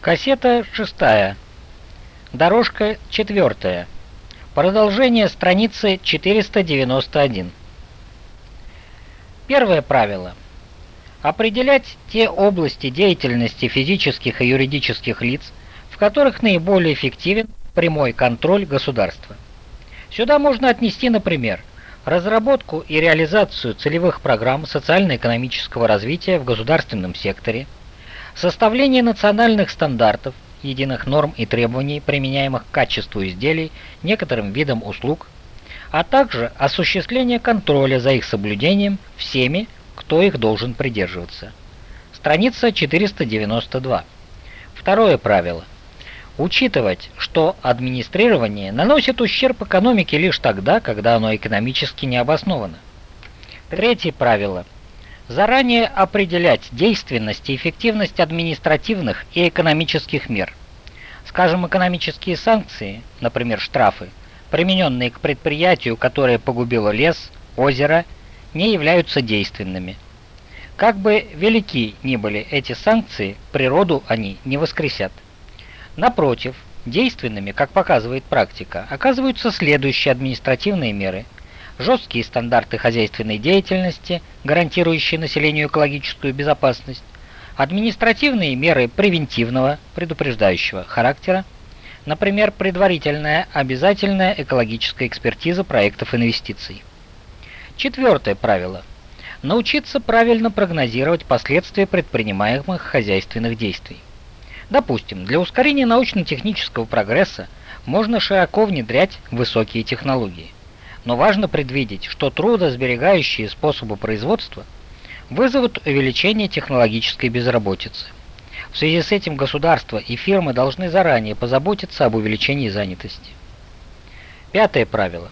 Кассета шестая. Дорожка четвертая. Продолжение страницы 491. Первое правило. Определять те области деятельности физических и юридических лиц, в которых наиболее эффективен прямой контроль государства. Сюда можно отнести, например, разработку и реализацию целевых программ социально-экономического развития в государственном секторе – Составление национальных стандартов, единых норм и требований, применяемых к качеству изделий, некоторым видам услуг, а также осуществление контроля за их соблюдением всеми, кто их должен придерживаться. Страница 492. Второе правило. Учитывать, что администрирование наносит ущерб экономике лишь тогда, когда оно экономически не обосновано. Третье правило – заранее определять действенность и эффективность административных и экономических мер. Скажем, экономические санкции, например, штрафы, примененные к предприятию, которое погубило лес, озеро, не являются действенными. Как бы велики ни были эти санкции, природу они не воскресят. Напротив, действенными, как показывает практика, оказываются следующие административные меры – жесткие стандарты хозяйственной деятельности, гарантирующие населению экологическую безопасность, административные меры превентивного, предупреждающего характера, например, предварительная обязательная экологическая экспертиза проектов инвестиций. Четвертое правило. Научиться правильно прогнозировать последствия предпринимаемых хозяйственных действий. Допустим, для ускорения научно-технического прогресса можно широко внедрять высокие технологии но важно предвидеть, что трудосберегающие способы производства вызовут увеличение технологической безработицы. В связи с этим государство и фирмы должны заранее позаботиться об увеличении занятости. Пятое правило.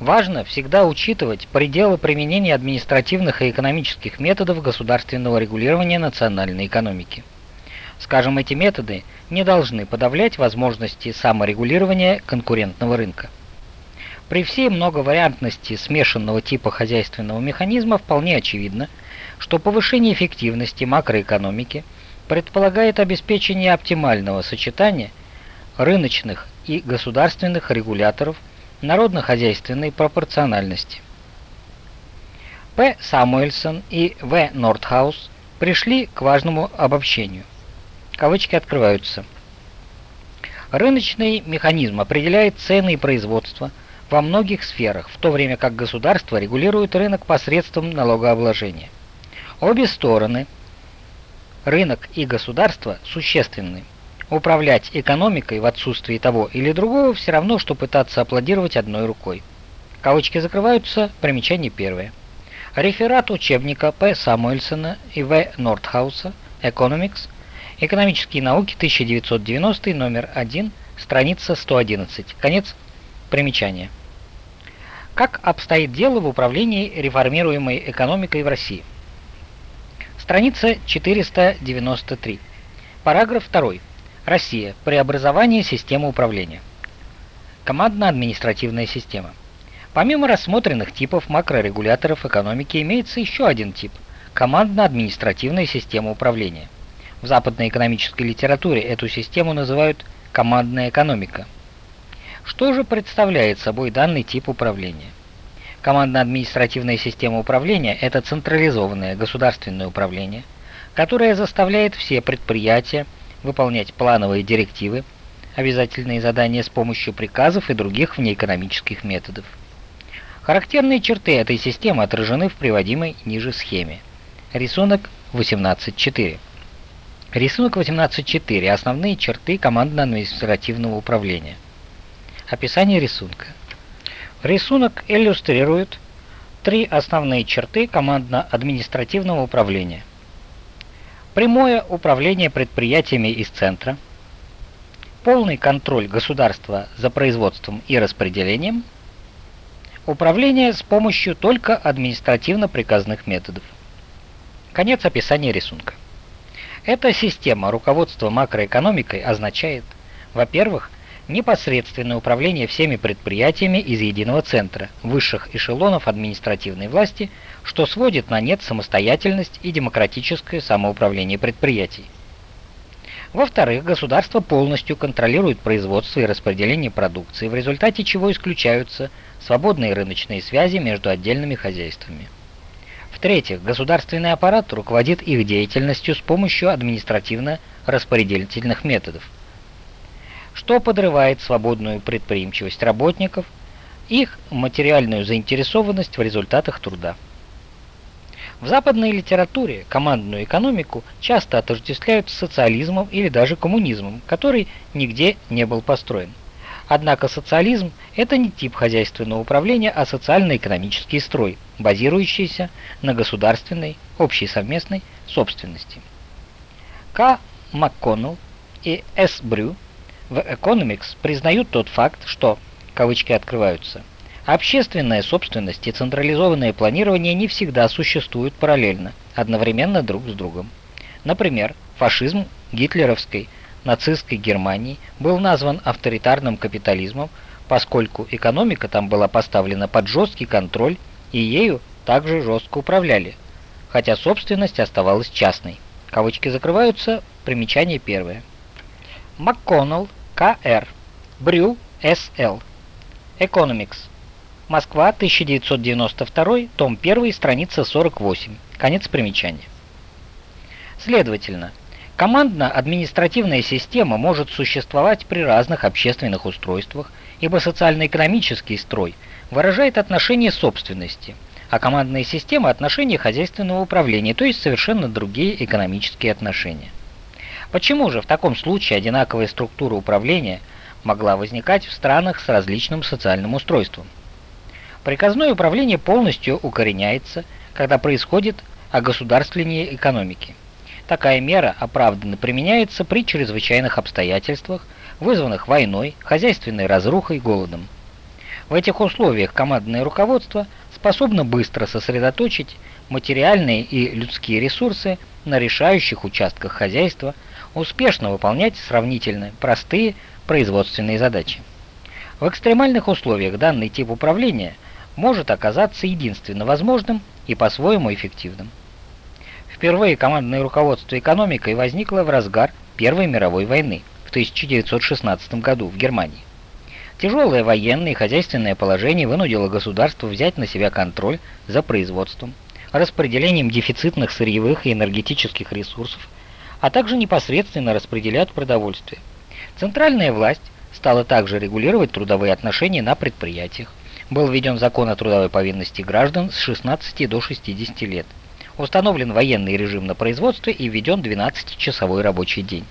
Важно всегда учитывать пределы применения административных и экономических методов государственного регулирования национальной экономики. Скажем, эти методы не должны подавлять возможности саморегулирования конкурентного рынка. При всей многовариантности смешанного типа хозяйственного механизма вполне очевидно, что повышение эффективности макроэкономики предполагает обеспечение оптимального сочетания рыночных и государственных регуляторов народно-хозяйственной пропорциональности. П. Самуэльсон и В. Нортхаус пришли к важному обобщению. Кавычки открываются. Рыночный механизм определяет цены и производство – во многих сферах, в то время как государство регулирует рынок посредством налогообложения. Обе стороны, рынок и государство, существенны. Управлять экономикой в отсутствии того или другого все равно, что пытаться аплодировать одной рукой. Кавычки закрываются, примечание первое. Реферат учебника П. Самуэльсона и В. Нортхауса «Economics. Экономические науки, 1990, номер 1, страница 111». Конец примечания. Как обстоит дело в управлении реформируемой экономикой в России? Страница 493. Параграф 2. Россия. Преобразование системы управления. Командно-административная система. Помимо рассмотренных типов макрорегуляторов экономики имеется еще один тип – командно-административная система управления. В западной экономической литературе эту систему называют командная экономика – что же представляет собой данный тип управления? Командно-административная система управления – это централизованное государственное управление, которое заставляет все предприятия выполнять плановые директивы, обязательные задания с помощью приказов и других внеэкономических методов. Характерные черты этой системы отражены в приводимой ниже схеме. Рисунок 18.4. Рисунок 18.4. Основные черты командно-административного управления. Описание рисунка. Рисунок иллюстрирует три основные черты командно-административного управления. Прямое управление предприятиями из центра, полный контроль государства за производством и распределением, управление с помощью только административно-приказных методов. Конец описания рисунка. Эта система руководства макроэкономикой означает, во-первых, непосредственное управление всеми предприятиями из единого центра, высших эшелонов административной власти, что сводит на нет самостоятельность и демократическое самоуправление предприятий. Во-вторых, государство полностью контролирует производство и распределение продукции, в результате чего исключаются свободные рыночные связи между отдельными хозяйствами. В-третьих, государственный аппарат руководит их деятельностью с помощью административно-распределительных методов, что подрывает свободную предприимчивость работников, их материальную заинтересованность в результатах труда. В западной литературе командную экономику часто отождествляют с социализмом или даже коммунизмом, который нигде не был построен. Однако социализм – это не тип хозяйственного управления, а социально-экономический строй, базирующийся на государственной, общей совместной собственности. К. МакКоннелл и С. Брю в Economics признают тот факт, что, кавычки открываются, общественная собственность и централизованное планирование не всегда существуют параллельно, одновременно друг с другом. Например, фашизм гитлеровской нацистской Германии был назван авторитарным капитализмом, поскольку экономика там была поставлена под жесткий контроль и ею также жестко управляли, хотя собственность оставалась частной. Кавычки закрываются, примечание первое. МакКоннелл, К.Р. Брю, С.Л. Economics. Москва, 1992, том 1, страница 48. Конец примечания. Следовательно, командно-административная система может существовать при разных общественных устройствах, ибо социально-экономический строй выражает отношение собственности, а командная система – отношение хозяйственного управления, то есть совершенно другие экономические отношения. Почему же в таком случае одинаковая структура управления могла возникать в странах с различным социальным устройством? Приказное управление полностью укореняется, когда происходит огосударствление экономики. Такая мера оправданно применяется при чрезвычайных обстоятельствах, вызванных войной, хозяйственной разрухой, голодом. В этих условиях командное руководство способно быстро сосредоточить материальные и людские ресурсы на решающих участках хозяйства, успешно выполнять сравнительно простые производственные задачи. В экстремальных условиях данный тип управления может оказаться единственно возможным и по-своему эффективным. Впервые командное руководство экономикой возникло в разгар Первой мировой войны в 1916 году в Германии. Тяжелое военное и хозяйственное положение вынудило государство взять на себя контроль за производством, распределением дефицитных сырьевых и энергетических ресурсов, а также непосредственно распределять продовольствие. Центральная власть стала также регулировать трудовые отношения на предприятиях. Был введен закон о трудовой повинности граждан с 16 до 60 лет. Установлен военный режим на производстве и введен 12-часовой рабочий день.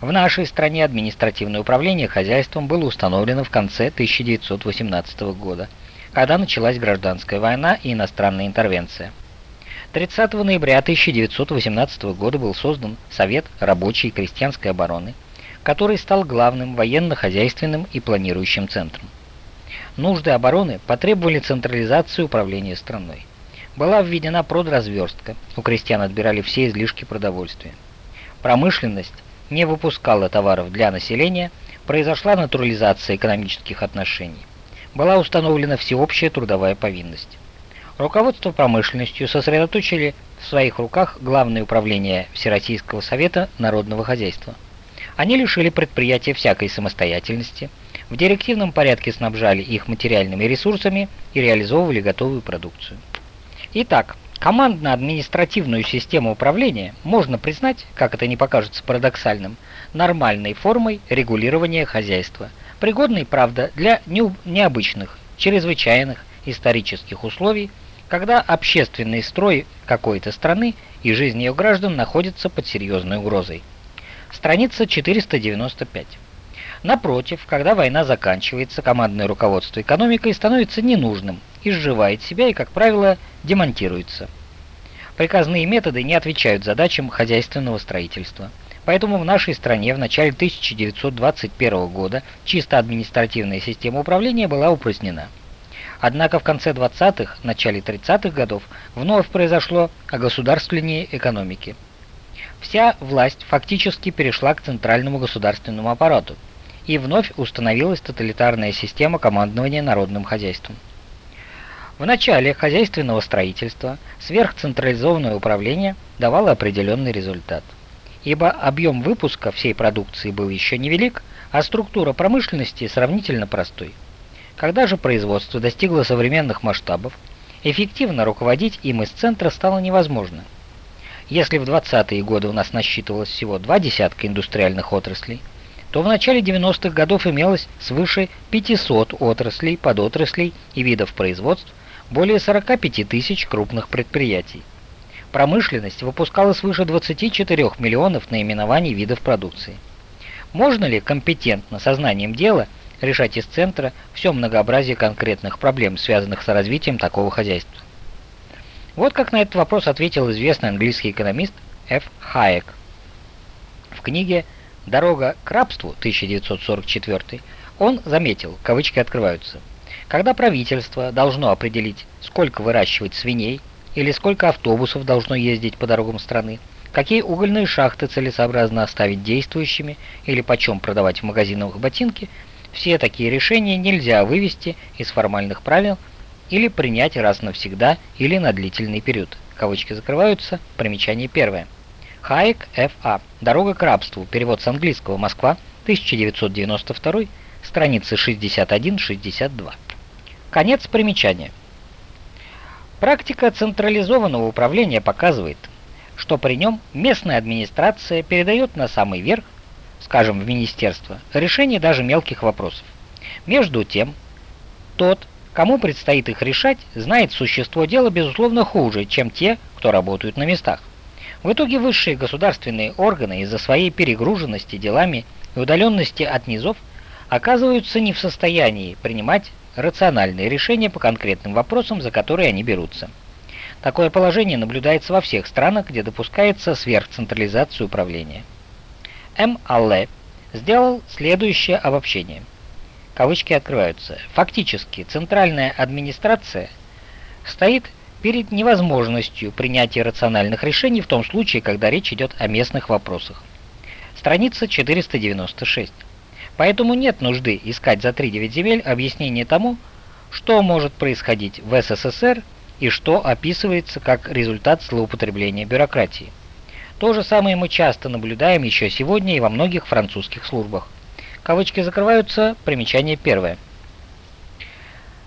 В нашей стране административное управление хозяйством было установлено в конце 1918 года, когда началась гражданская война и иностранная интервенция. 30 ноября 1918 года был создан Совет рабочей и крестьянской обороны, который стал главным военно-хозяйственным и планирующим центром. Нужды обороны потребовали централизации управления страной. Была введена продразверстка, у крестьян отбирали все излишки продовольствия. Промышленность не выпускала товаров для населения, произошла натурализация экономических отношений. Была установлена всеобщая трудовая повинность. Руководство промышленностью сосредоточили в своих руках Главное управление Всероссийского совета народного хозяйства. Они лишили предприятия всякой самостоятельности, в директивном порядке снабжали их материальными ресурсами и реализовывали готовую продукцию. Итак, командно-административную систему управления можно признать, как это не покажется парадоксальным, нормальной формой регулирования хозяйства, пригодной, правда, для необычных, чрезвычайных исторических условий, когда общественный строй какой-то страны и жизнь ее граждан находятся под серьезной угрозой. Страница 495. Напротив, когда война заканчивается, командное руководство экономикой становится ненужным, изживает себя и, как правило, демонтируется. Приказные методы не отвечают задачам хозяйственного строительства. Поэтому в нашей стране в начале 1921 года чисто административная система управления была упразднена. Однако в конце 20-х, начале 30-х годов вновь произошло огосударствление экономики. Вся власть фактически перешла к центральному государственному аппарату, и вновь установилась тоталитарная система командования народным хозяйством. В начале хозяйственного строительства сверхцентрализованное управление давало определенный результат. Ибо объем выпуска всей продукции был еще невелик, а структура промышленности сравнительно простой. Когда же производство достигло современных масштабов, эффективно руководить им из центра стало невозможно. Если в 20-е годы у нас насчитывалось всего два десятка индустриальных отраслей, то в начале 90-х годов имелось свыше 500 отраслей, подотраслей и видов производств, более 45 тысяч крупных предприятий. Промышленность выпускала свыше 24 миллионов наименований видов продукции. Можно ли компетентно сознанием дела решать из центра все многообразие конкретных проблем, связанных с развитием такого хозяйства? Вот как на этот вопрос ответил известный английский экономист Ф. Хайек. В книге «Дорога к рабству» 1944 он заметил, кавычки открываются, когда правительство должно определить, сколько выращивать свиней или сколько автобусов должно ездить по дорогам страны, какие угольные шахты целесообразно оставить действующими или почем продавать в магазинах ботинки, все такие решения нельзя вывести из формальных правил или принять раз навсегда или на длительный период. Кавычки закрываются. Примечание первое. Хайек Ф.А. Дорога к рабству. Перевод с английского. Москва. 1992. Страницы 61-62. Конец примечания. Практика централизованного управления показывает, что при нем местная администрация передает на самый верх, скажем, в министерство, решение даже мелких вопросов. Между тем, тот, кому предстоит их решать, знает существо дела безусловно хуже, чем те, кто работают на местах. В итоге высшие государственные органы из-за своей перегруженности делами и удаленности от низов оказываются не в состоянии принимать рациональные решения по конкретным вопросам, за которые они берутся. Такое положение наблюдается во всех странах, где допускается сверхцентрализация управления. М. Алле сделал следующее обобщение. Кавычки открываются. Фактически, центральная администрация стоит перед невозможностью принятия рациональных решений в том случае, когда речь идет о местных вопросах. Страница 496. Поэтому нет нужды искать за 3-9 земель объяснение тому, что может происходить в СССР и что описывается как результат злоупотребления бюрократии. То же самое мы часто наблюдаем еще сегодня и во многих французских службах. Кавычки закрываются, примечание первое.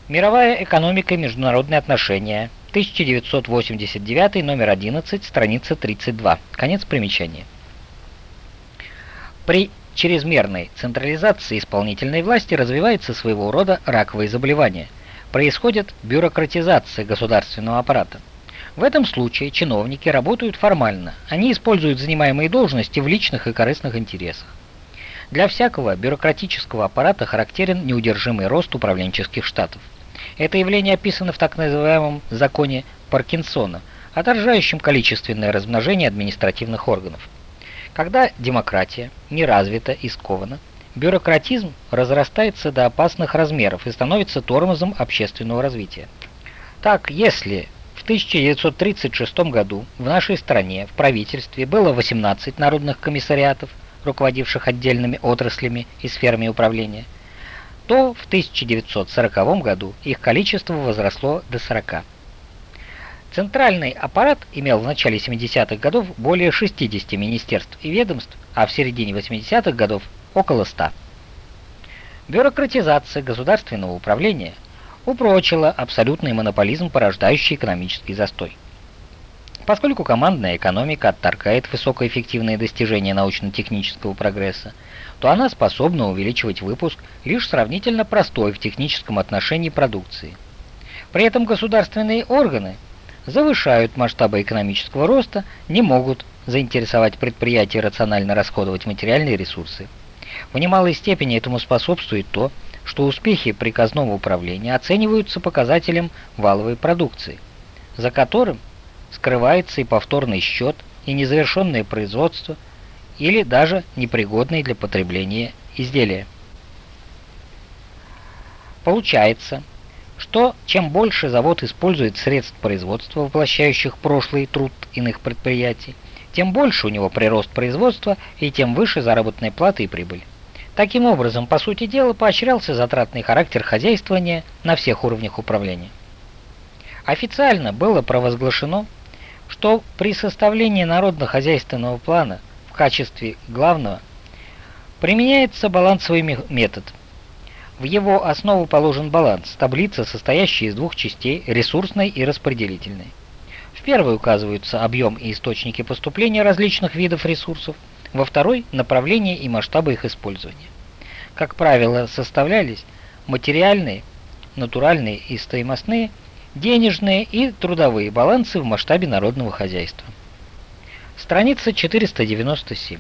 Мировая экономика и международные отношения, 1989, номер 11, страница 32. Конец примечания. При чрезмерной централизации исполнительной власти развивается своего рода раковое заболевание. Происходит бюрократизация государственного аппарата. В этом случае чиновники работают формально, они используют занимаемые должности в личных и корыстных интересах. Для всякого бюрократического аппарата характерен неудержимый рост управленческих штатов. Это явление описано в так называемом законе Паркинсона, отражающем количественное размножение административных органов. Когда демократия не развита и скована, бюрократизм разрастается до опасных размеров и становится тормозом общественного развития. Так, если в 1936 году в нашей стране в правительстве было 18 народных комиссариатов, руководивших отдельными отраслями и сферами управления, то в 1940 году их количество возросло до 40. Центральный аппарат имел в начале 70-х годов более 60 министерств и ведомств, а в середине 80-х годов около 100. Бюрократизация государственного управления упрочила абсолютный монополизм, порождающий экономический застой. Поскольку командная экономика отторгает высокоэффективные достижения научно-технического прогресса, то она способна увеличивать выпуск лишь сравнительно простой в техническом отношении продукции. При этом государственные органы – завышают масштабы экономического роста, не могут заинтересовать предприятия рационально расходовать материальные ресурсы. В немалой степени этому способствует то, что успехи приказного управления оцениваются показателем валовой продукции, за которым скрывается и повторный счет, и незавершенное производство, или даже непригодные для потребления изделия. Получается, что чем больше завод использует средств производства, воплощающих прошлый труд иных предприятий, тем больше у него прирост производства и тем выше заработная плата и прибыль. Таким образом, по сути дела, поощрялся затратный характер хозяйствования на всех уровнях управления. Официально было провозглашено, что при составлении народно-хозяйственного плана в качестве главного применяется балансовый метод. В его основу положен баланс, таблица, состоящая из двух частей, ресурсной и распределительной. В первой указываются объем и источники поступления различных видов ресурсов, во второй – направление и масштабы их использования. Как правило, составлялись материальные, натуральные и стоимостные, денежные и трудовые балансы в масштабе народного хозяйства. Страница 497.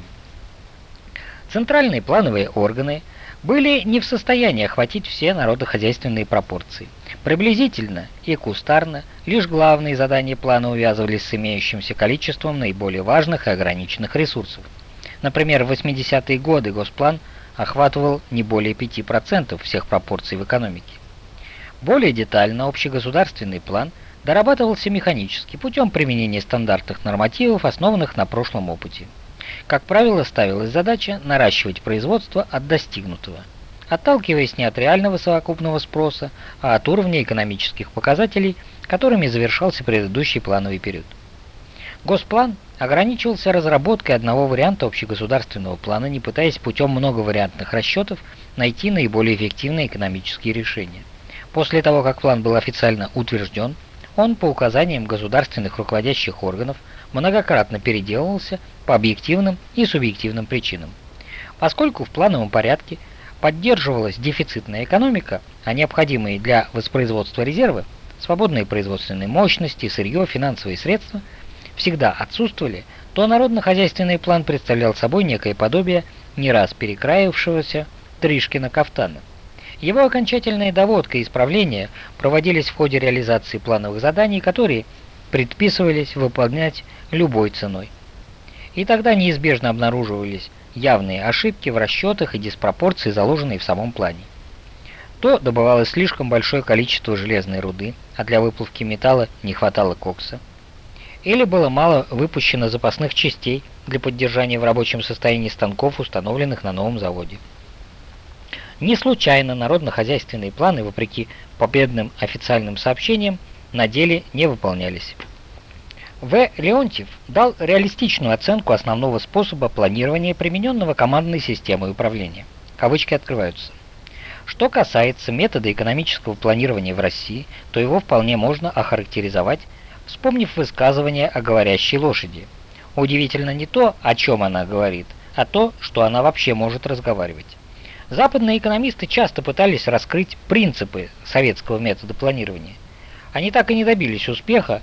Центральные плановые органы были не в состоянии охватить все народохозяйственные пропорции. Приблизительно и кустарно лишь главные задания плана увязывались с имеющимся количеством наиболее важных и ограниченных ресурсов. Например, в 80-е годы Госплан охватывал не более 5% всех пропорций в экономике. Более детально общегосударственный план дорабатывался механически путем применения стандартных нормативов, основанных на прошлом опыте. Как правило, ставилась задача наращивать производство от достигнутого, отталкиваясь не от реального совокупного спроса, а от уровня экономических показателей, которыми завершался предыдущий плановый период. Госплан ограничивался разработкой одного варианта общегосударственного плана, не пытаясь путем многовариантных расчетов найти наиболее эффективные экономические решения. После того, как план был официально утвержден, он по указаниям государственных руководящих органов многократно переделывался по объективным и субъективным причинам. Поскольку в плановом порядке поддерживалась дефицитная экономика, а необходимые для воспроизводства резервы, свободные производственные мощности, сырье, финансовые средства – всегда отсутствовали, то народно-хозяйственный план представлял собой некое подобие не раз перекраившегося Тришкина кафтана. Его окончательная доводка и исправления проводились в ходе реализации плановых заданий, которые предписывались выполнять любой ценой. И тогда неизбежно обнаруживались явные ошибки в расчетах и диспропорции, заложенные в самом плане. То добывалось слишком большое количество железной руды, а для выплавки металла не хватало кокса или было мало выпущено запасных частей для поддержания в рабочем состоянии станков, установленных на новом заводе. Не случайно народно-хозяйственные планы, вопреки победным официальным сообщениям, на деле не выполнялись. В. Леонтьев дал реалистичную оценку основного способа планирования, примененного командной системой управления. Кавычки открываются. Что касается метода экономического планирования в России, то его вполне можно охарактеризовать вспомнив высказывание о говорящей лошади. Удивительно не то, о чем она говорит, а то, что она вообще может разговаривать. Западные экономисты часто пытались раскрыть принципы советского метода планирования. Они так и не добились успеха,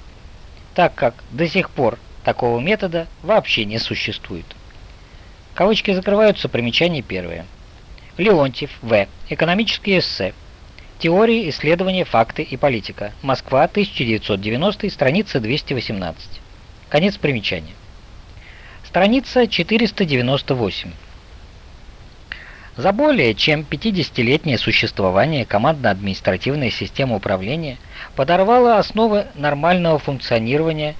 так как до сих пор такого метода вообще не существует. Кавычки закрываются, примечание первое. Леонтьев, В. Экономические эссе. Теория, исследования, факты и политика. Москва, 1990, страница 218. Конец примечания. Страница 498. За более чем 50-летнее существование командно-административная система управления подорвала основы нормального функционирования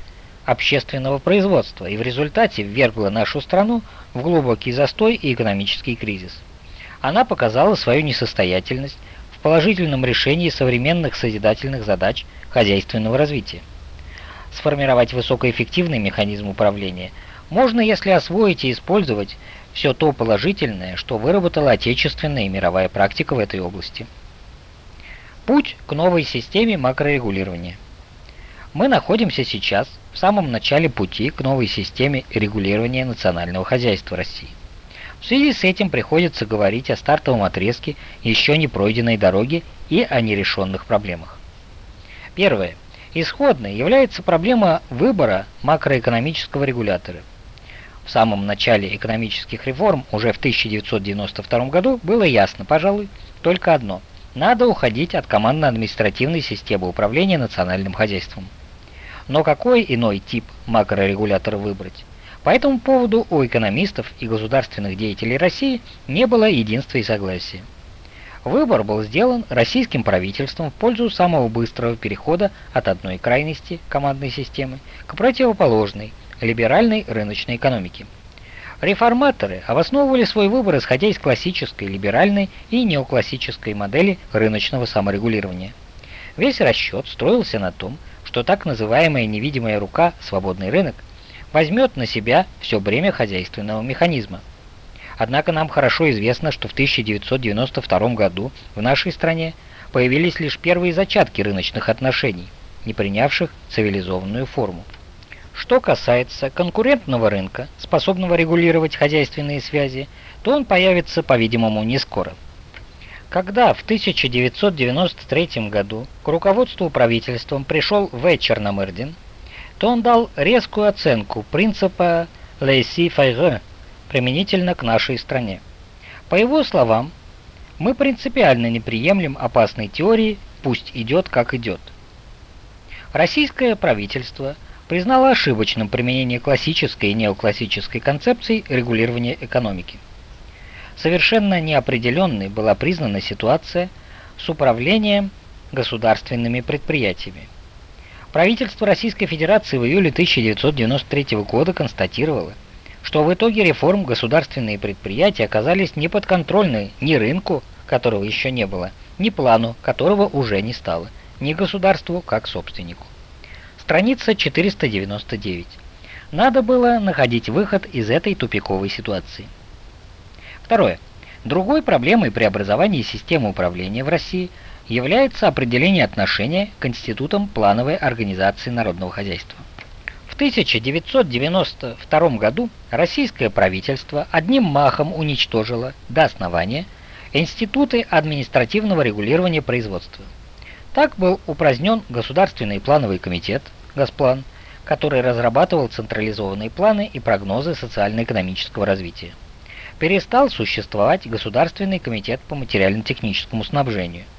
общественного производства и в результате ввергла нашу страну в глубокий застой и экономический кризис. Она показала свою несостоятельность, в положительном решении современных созидательных задач хозяйственного развития. Сформировать высокоэффективный механизм управления можно, если освоить и использовать все то положительное, что выработала отечественная и мировая практика в этой области. Путь к новой системе макрорегулирования. Мы находимся сейчас в самом начале пути к новой системе регулирования национального хозяйства России. В связи с этим приходится говорить о стартовом отрезке еще не пройденной дороги и о нерешенных проблемах. Первое. Исходной является проблема выбора макроэкономического регулятора. В самом начале экономических реформ, уже в 1992 году, было ясно, пожалуй, только одно – надо уходить от командно-административной системы управления национальным хозяйством. Но какой иной тип макрорегулятора выбрать? По этому поводу у экономистов и государственных деятелей России не было единства и согласия. Выбор был сделан российским правительством в пользу самого быстрого перехода от одной крайности командной системы к противоположной, либеральной рыночной экономике. Реформаторы обосновывали свой выбор исходя из классической, либеральной и неоклассической модели рыночного саморегулирования. Весь расчет строился на том, что так называемая невидимая рука, свободный рынок, возьмет на себя все бремя хозяйственного механизма. Однако нам хорошо известно, что в 1992 году в нашей стране появились лишь первые зачатки рыночных отношений, не принявших цивилизованную форму. Что касается конкурентного рынка, способного регулировать хозяйственные связи, то он появится, по-видимому, не скоро. Когда в 1993 году к руководству правительством пришел В. Черномырдин, то он дал резкую оценку принципа «laissez-faire» применительно к нашей стране. По его словам, мы принципиально не приемлем опасной теории «пусть идет, как идет». Российское правительство признало ошибочным применение классической и неоклассической концепций регулирования экономики. Совершенно неопределенной была признана ситуация с управлением государственными предприятиями. Правительство Российской Федерации в июле 1993 года констатировало, что в итоге реформ государственные предприятия оказались не подконтрольны ни рынку, которого еще не было, ни плану, которого уже не стало, ни государству как собственнику. Страница 499. Надо было находить выход из этой тупиковой ситуации. Второе. Другой проблемой преобразования системы управления в России является определение отношения к институтам плановой организации народного хозяйства. 1992 году российское правительство одним махом уничтожило до основания институты административного регулирования производства. Так был упразднен Государственный плановый комитет «Госплан», который разрабатывал централизованные планы и прогнозы социально-экономического развития. Перестал существовать Государственный комитет по материально-техническому снабжению –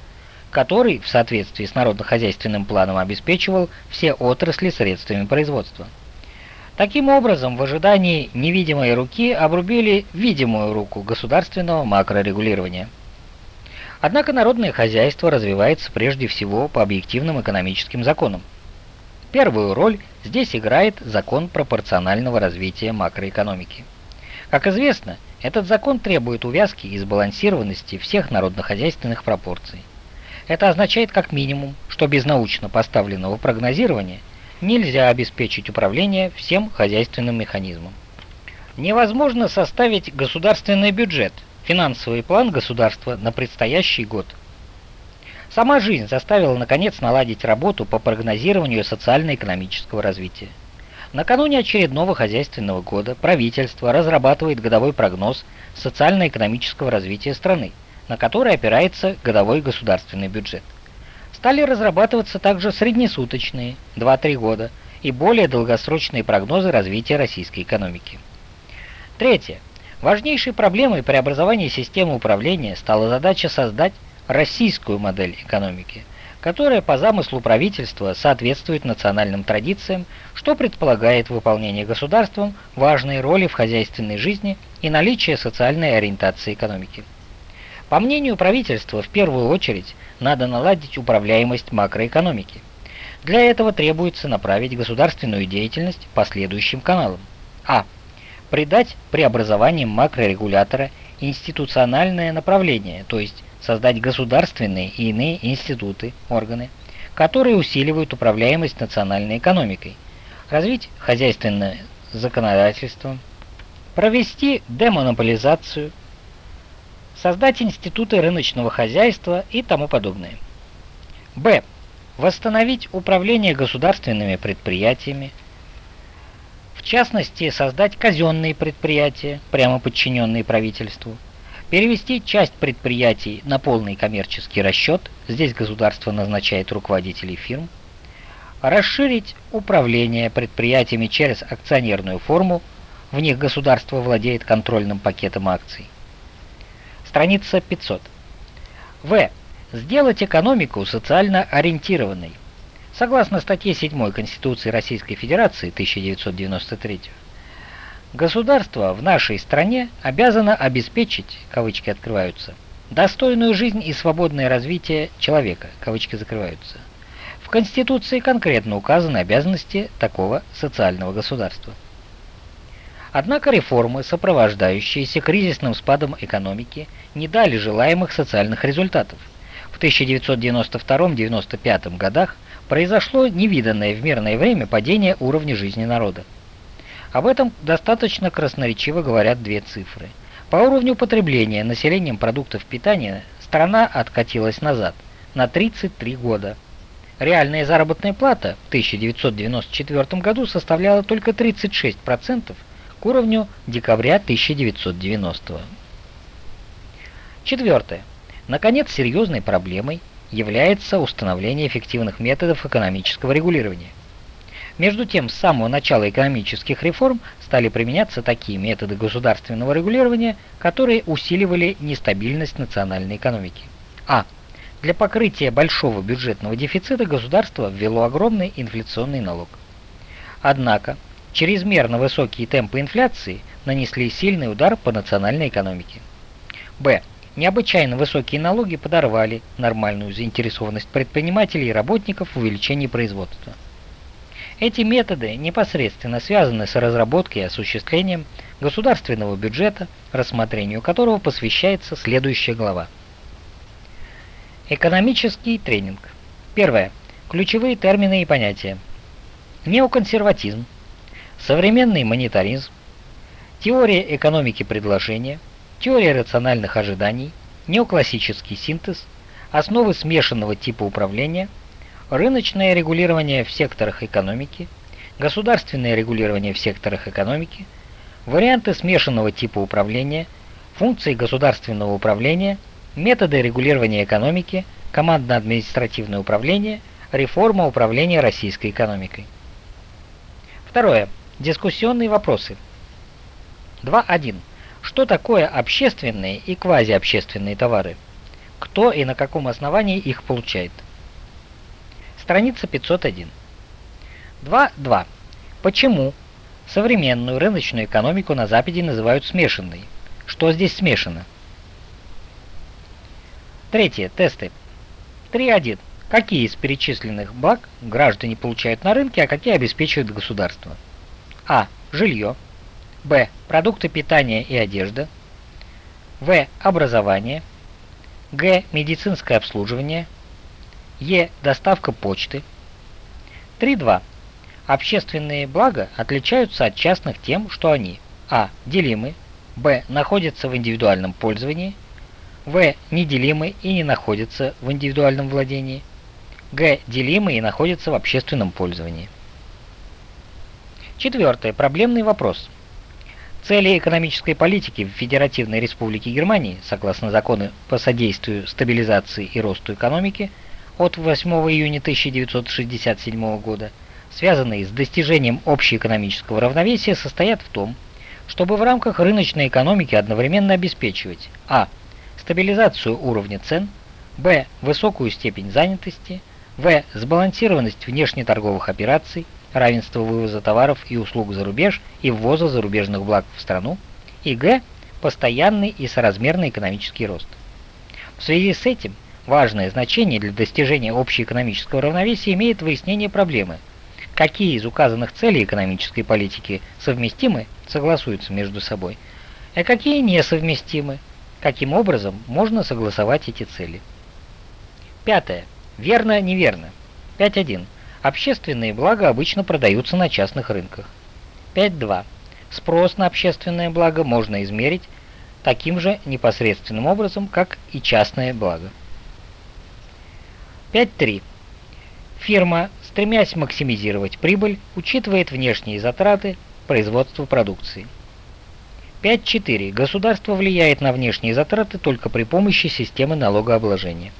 который в соответствии с народно-хозяйственным планом обеспечивал все отрасли средствами производства. Таким образом, в ожидании невидимой руки обрубили видимую руку государственного макрорегулирования. Однако народное хозяйство развивается прежде всего по объективным экономическим законам. Первую роль здесь играет закон пропорционального развития макроэкономики. Как известно, этот закон требует увязки и сбалансированности всех народно-хозяйственных пропорций. Это означает как минимум, что без научно поставленного прогнозирования нельзя обеспечить управление всем хозяйственным механизмом. Невозможно составить государственный бюджет, финансовый план государства на предстоящий год. Сама жизнь заставила наконец наладить работу по прогнозированию социально-экономического развития. Накануне очередного хозяйственного года правительство разрабатывает годовой прогноз социально-экономического развития страны – на который опирается годовой государственный бюджет. Стали разрабатываться также среднесуточные, 2-3 года, и более долгосрочные прогнозы развития российской экономики. Третье. Важнейшей проблемой преобразования системы управления стала задача создать российскую модель экономики, которая по замыслу правительства соответствует национальным традициям, что предполагает выполнение государством важной роли в хозяйственной жизни и наличие социальной ориентации экономики. По мнению правительства, в первую очередь надо наладить управляемость макроэкономики. Для этого требуется направить государственную деятельность по следующим каналам. А. Придать преобразованиям макрорегулятора институциональное направление, то есть создать государственные и иные институты, органы, которые усиливают управляемость национальной экономикой, развить хозяйственное законодательство, провести демонополизацию, создать институты рыночного хозяйства и тому подобное. Б. Восстановить управление государственными предприятиями, в частности, создать казенные предприятия, прямо подчиненные правительству, перевести часть предприятий на полный коммерческий расчет, здесь государство назначает руководителей фирм, расширить управление предприятиями через акционерную форму, в них государство владеет контрольным пакетом акций, Страница 500. В. Сделать экономику социально ориентированной. Согласно статье 7 Конституции Российской Федерации 1993, государство в нашей стране обязано обеспечить, кавычки открываются, достойную жизнь и свободное развитие человека, кавычки закрываются. В Конституции конкретно указаны обязанности такого социального государства. Однако реформы, сопровождающиеся кризисным спадом экономики, не дали желаемых социальных результатов. В 1992-1995 годах произошло невиданное в мирное время падение уровня жизни народа. Об этом достаточно красноречиво говорят две цифры. По уровню потребления населением продуктов питания страна откатилась назад на 33 года. Реальная заработная плата в 1994 году составляла только 36% к уровню декабря 1990. Четвертое. Наконец, серьезной проблемой является установление эффективных методов экономического регулирования. Между тем, с самого начала экономических реформ стали применяться такие методы государственного регулирования, которые усиливали нестабильность национальной экономики. А. Для покрытия большого бюджетного дефицита государство ввело огромный инфляционный налог. Однако, чрезмерно высокие темпы инфляции нанесли сильный удар по национальной экономике. Б. Необычайно высокие налоги подорвали нормальную заинтересованность предпринимателей и работников в увеличении производства. Эти методы непосредственно связаны с разработкой и осуществлением государственного бюджета, рассмотрению которого посвящается следующая глава. Экономический тренинг. Первое. Ключевые термины и понятия. Неоконсерватизм, современный монетаризм, теория экономики предложения, теория рациональных ожиданий, неоклассический синтез, основы смешанного типа управления – рыночное регулирование в секторах экономики, государственное регулирование в секторах экономики, варианты смешанного типа управления, функции государственного управления, методы регулирования экономики, командно-административное управление, реформа управления российской экономикой. Второе. Дискуссионные вопросы. 2.1. Что такое общественные и квазиобщественные товары? Кто и на каком основании их получает? Страница 501. 2.2. Почему современную рыночную экономику на Западе называют смешанной? Что здесь смешано? Третье. Тесты. 3.1. Какие из перечисленных благ граждане получают на рынке, а какие обеспечивает государство? А. Жилье. Б. Продукты питания и одежда. В. Образование. Г. Медицинское обслуживание. Е. Доставка почты. 3.2. Общественные блага отличаются от частных тем, что они а. делимы, б. находятся в индивидуальном пользовании, в. неделимы и не находятся в индивидуальном владении, г. делимы и находятся в общественном пользовании. Четвертое. Проблемный вопрос. Цели экономической политики в Федеративной Республике Германии, согласно закону по содействию стабилизации и росту экономики, от 8 июня 1967 года, связанные с достижением общеэкономического равновесия, состоят в том, чтобы в рамках рыночной экономики одновременно обеспечивать а. стабилизацию уровня цен, б. высокую степень занятости, в. сбалансированность внешнеторговых операций, равенство вывоза товаров и услуг за рубеж и ввоза зарубежных благ в страну, и г. постоянный и соразмерный экономический рост. В связи с этим Важное значение для достижения общеэкономического равновесия имеет выяснение проблемы. Какие из указанных целей экономической политики совместимы, согласуются между собой, а какие несовместимы, каким образом можно согласовать эти цели. Пятое. Верно-неверно. 5.1. Общественные блага обычно продаются на частных рынках. 5.2. Спрос на общественное благо можно измерить таким же непосредственным образом, как и частное благо. 5.3. Фирма, стремясь максимизировать прибыль, учитывает внешние затраты производства продукции. 5.4. Государство влияет на внешние затраты только при помощи системы налогообложения.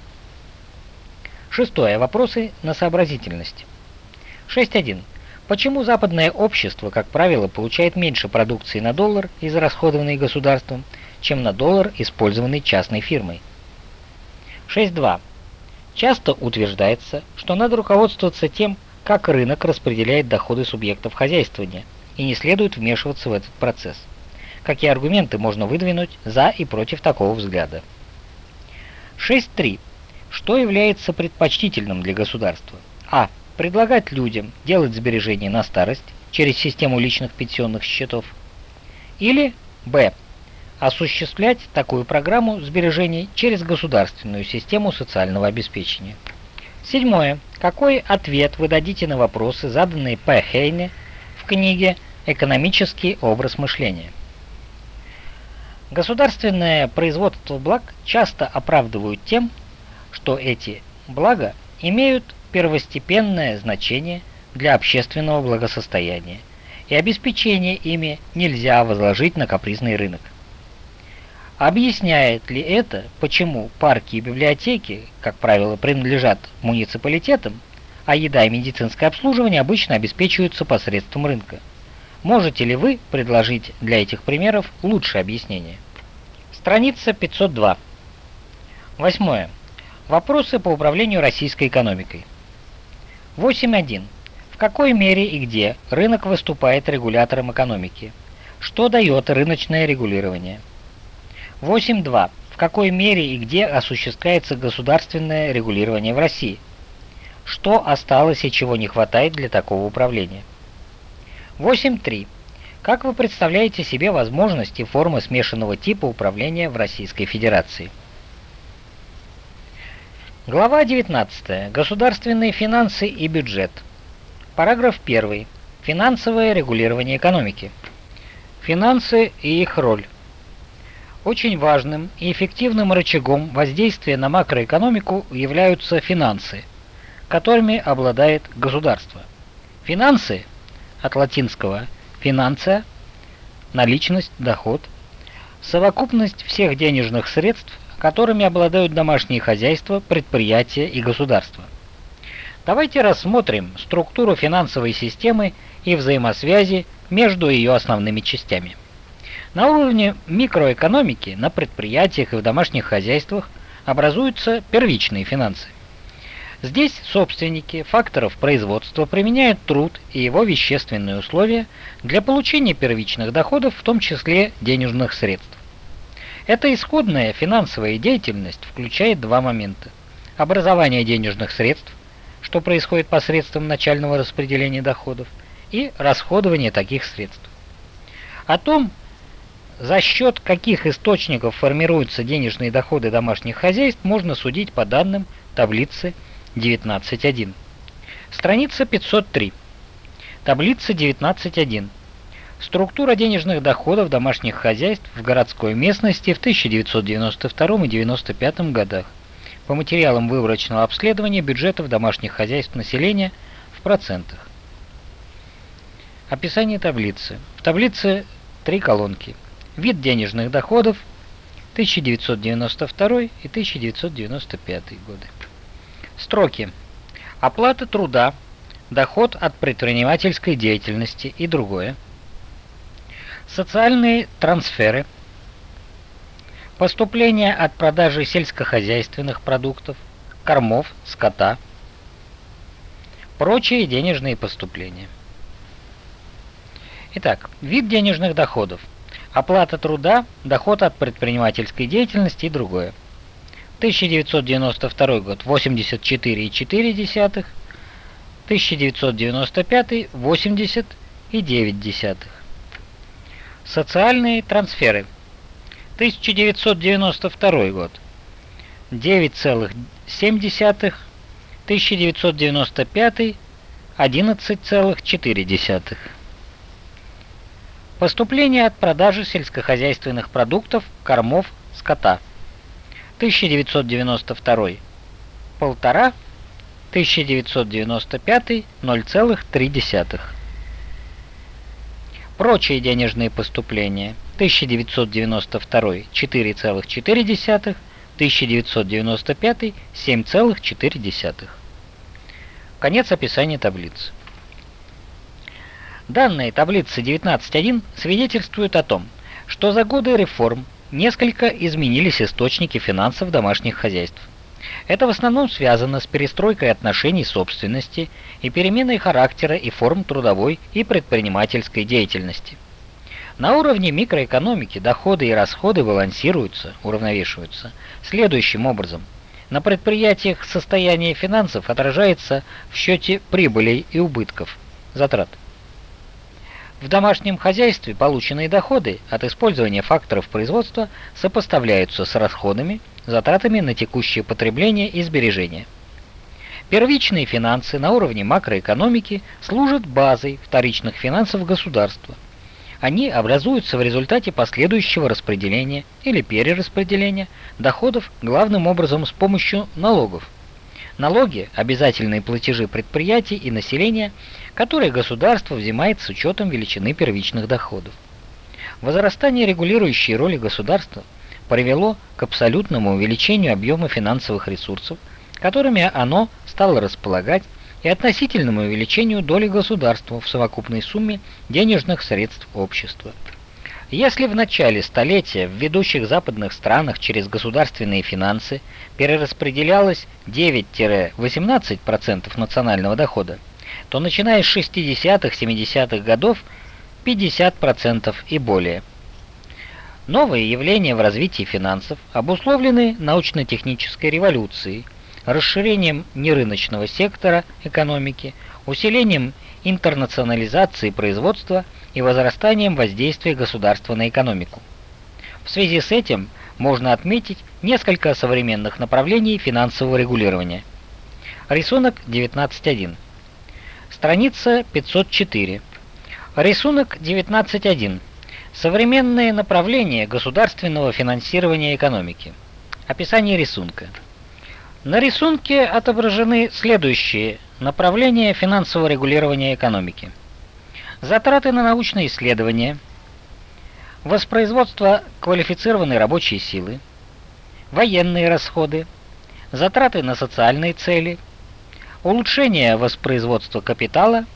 Шестое. Вопросы на сообразительность. 6.1. Почему западное общество, как правило, получает меньше продукции на доллар, израсходованной государством, чем на доллар, использованный частной фирмой? 6.2. Часто утверждается, что надо руководствоваться тем, как рынок распределяет доходы субъектов хозяйствования, и не следует вмешиваться в этот процесс. Какие аргументы можно выдвинуть за и против такого взгляда? 6.3. Что является предпочтительным для государства? А. Предлагать людям делать сбережения на старость через систему личных пенсионных счетов. Или Б осуществлять такую программу сбережений через государственную систему социального обеспечения. Седьмое. Какой ответ вы дадите на вопросы, заданные П. Хейне в книге Экономический образ мышления. Государственное производство благ часто оправдывают тем, что эти блага имеют первостепенное значение для общественного благосостояния, и обеспечение ими нельзя возложить на капризный рынок. Объясняет ли это, почему парки и библиотеки, как правило, принадлежат муниципалитетам, а еда и медицинское обслуживание обычно обеспечиваются посредством рынка? Можете ли вы предложить для этих примеров лучшее объяснение? Страница 502. Восьмое. Вопросы по управлению российской экономикой. 8.1. В какой мере и где рынок выступает регулятором экономики? Что дает рыночное регулирование? 8.2. В какой мере и где осуществляется государственное регулирование в России? Что осталось и чего не хватает для такого управления? 8.3. Как вы представляете себе возможности формы смешанного типа управления в Российской Федерации? Глава 19. Государственные финансы и бюджет. Параграф 1. Финансовое регулирование экономики. Финансы и их роль. Очень важным и эффективным рычагом воздействия на макроэкономику являются финансы, которыми обладает государство. Финансы от латинского «финанция», наличность, доход, совокупность всех денежных средств, которыми обладают домашние хозяйства, предприятия и государства. Давайте рассмотрим структуру финансовой системы и взаимосвязи между ее основными частями. На уровне микроэкономики на предприятиях и в домашних хозяйствах образуются первичные финансы. Здесь собственники факторов производства применяют труд и его вещественные условия для получения первичных доходов, в том числе денежных средств. Эта исходная финансовая деятельность включает два момента. Образование денежных средств, что происходит посредством начального распределения доходов, и расходование таких средств. О том, за счет каких источников формируются денежные доходы домашних хозяйств, можно судить по данным таблицы 19.1. Страница 503. Таблица 19.1. Структура денежных доходов домашних хозяйств в городской местности в 1992 и 1995 годах. По материалам выборочного обследования бюджетов домашних хозяйств населения в процентах. Описание таблицы. В таблице три колонки. Вид денежных доходов 1992 и 1995 годы. Строки. Оплата труда, доход от предпринимательской деятельности и другое. Социальные трансферы. Поступления от продажи сельскохозяйственных продуктов, кормов, скота. Прочие денежные поступления. Итак, вид денежных доходов. Оплата труда, доход от предпринимательской деятельности и другое. 1992 год 84,4, 1995 80,9. Социальные трансферы. 1992 год 9,7, 1995 11,4. Поступление от продажи сельскохозяйственных продуктов, кормов, скота – 1992 полтора, 1995 0,3. Прочие денежные поступления 1992 4,4, 1995 7,4. Конец описания таблицы. Данные таблицы 19.1 свидетельствуют о том, что за годы реформ Несколько изменились источники финансов домашних хозяйств. Это в основном связано с перестройкой отношений собственности и переменой характера и форм трудовой и предпринимательской деятельности. На уровне микроэкономики доходы и расходы балансируются, уравновешиваются следующим образом. На предприятиях состояние финансов отражается в счете прибылей и убытков, затрат. В домашнем хозяйстве полученные доходы от использования факторов производства сопоставляются с расходами, затратами на текущее потребление и сбережения. Первичные финансы на уровне макроэкономики служат базой вторичных финансов государства. Они образуются в результате последующего распределения или перераспределения доходов главным образом с помощью налогов. Налоги – обязательные платежи предприятий и населения, которые государство взимает с учетом величины первичных доходов. Возрастание регулирующей роли государства привело к абсолютному увеличению объема финансовых ресурсов, которыми оно стало располагать, и относительному увеличению доли государства в совокупной сумме денежных средств общества. Если в начале столетия в ведущих западных странах через государственные финансы перераспределялось 9-18% национального дохода, то начиная с 60-70-х годов 50% и более. Новые явления в развитии финансов обусловлены научно-технической революцией, расширением нерыночного сектора экономики, усилением интернационализации производства и возрастанием воздействия государства на экономику. В связи с этим можно отметить несколько современных направлений финансового регулирования. Рисунок 19.1. Страница 504. Рисунок 19.1. Современные направления государственного финансирования экономики. Описание рисунка. На рисунке отображены следующие направления финансового регулирования экономики. Затраты на научные исследования, воспроизводство квалифицированной рабочей силы, военные расходы, затраты на социальные цели, улучшение воспроизводства капитала,